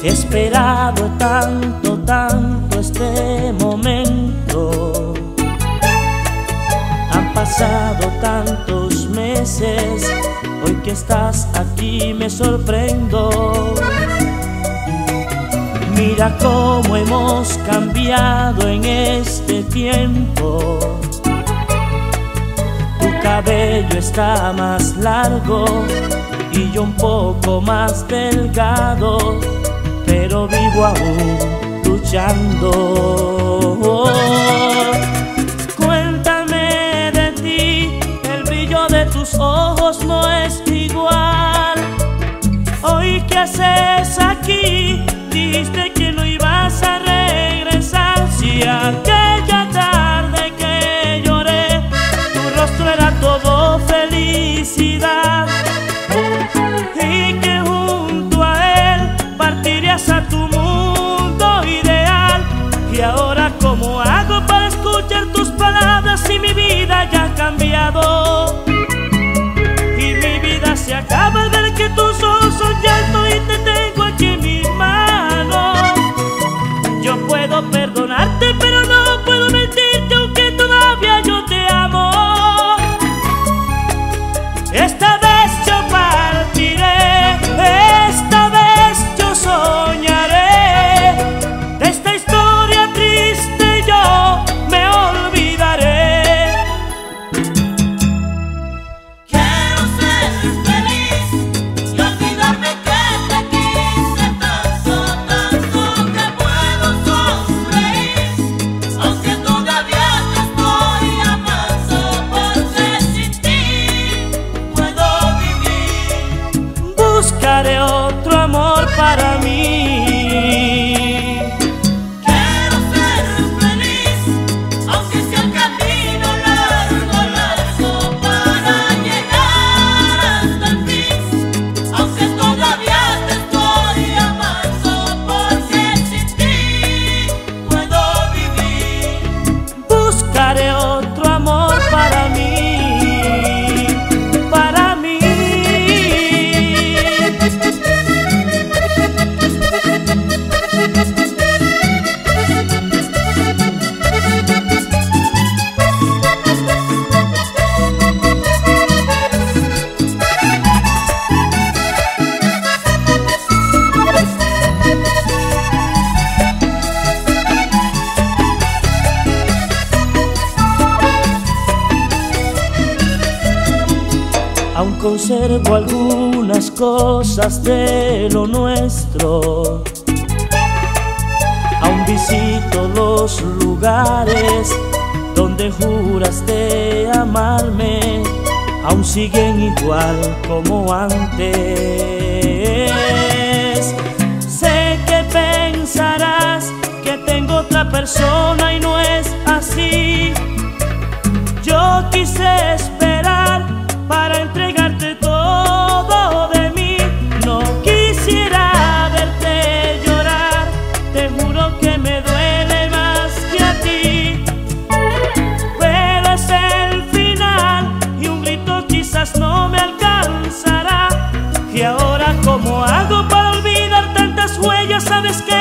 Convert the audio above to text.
He esperado tanto, tanto este momento. Han pasado tantos meses, hoy que estás aquí me sorprendo. Mira cómo hemos cambiado en este tiempo. Tu cabello está más largo y yo un poco más delgado pero vivo aún luchando. Cuéntame de ti, el brillo de tus ojos no es igual. Hoy qué haces aquí, dijiste que no ibas a regresar. Si aquel tu para mí. conservo algunas cosas de lo nuestro. Aún visito los lugares donde juraste amarme, aún siguen igual como antes. Sé que pensarás que tengo otra persona sabes que